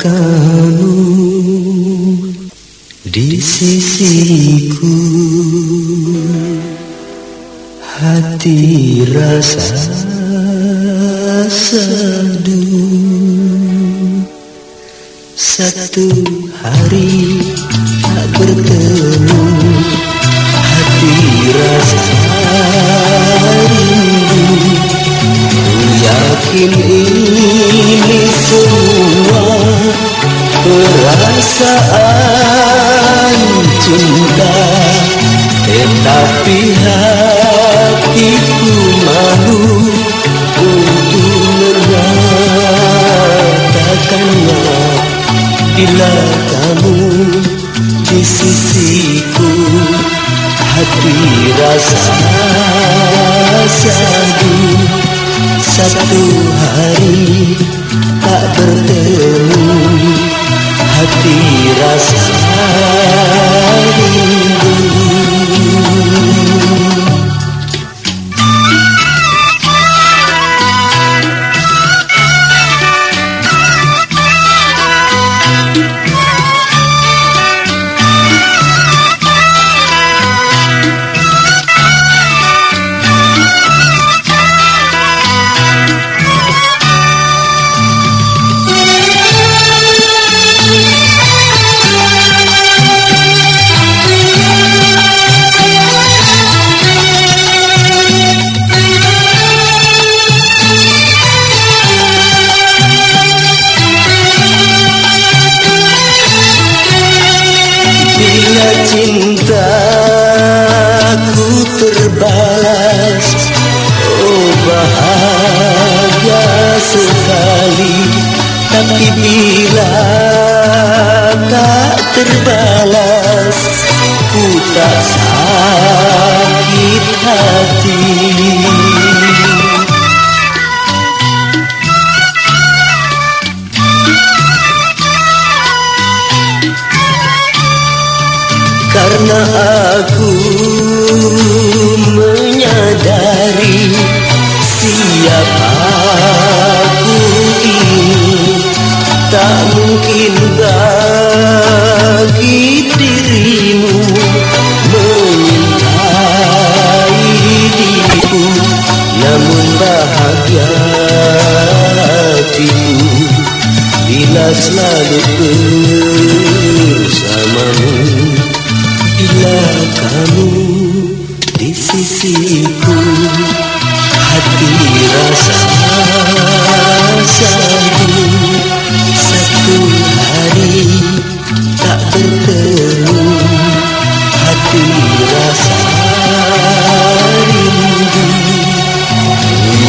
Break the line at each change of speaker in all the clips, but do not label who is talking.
kamu di sisiku Hati rasa sadu Satu hari tak bertemu Perasaan cinta Tetapi hatiku malu Untuk mengatakannya Bila kamu di sisiku Hati rasa sadu. Satu hari tak bertemu Hati rasa cintaku terbalas Oh bahagia sekali. Tapi bila tak terbalas Ku tak sakit hati Karena aku menyadari siapa aku ini. Tak mungkin bagi dirimu menyintai diriku Namun bahagia hatiku. Bila selalu kamu di sisiku hati rasa satu satu hari tak bertemu hati rasa rindu.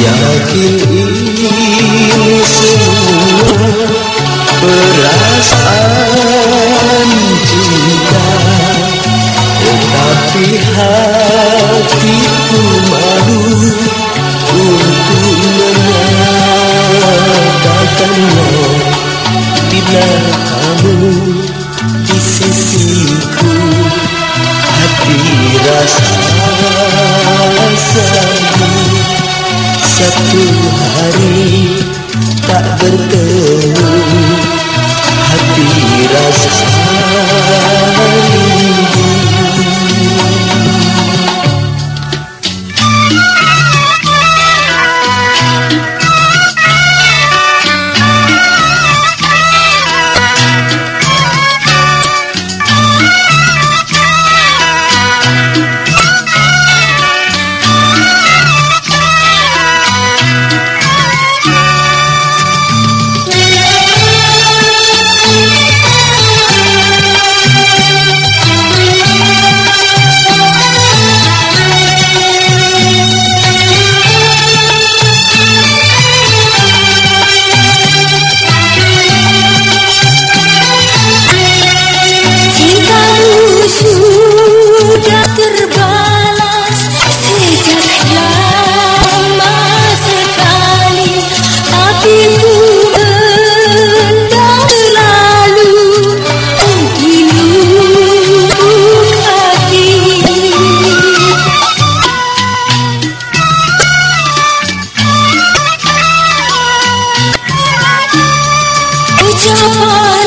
Yakin ini semua perasaan hatiku malu untuk menang.
Just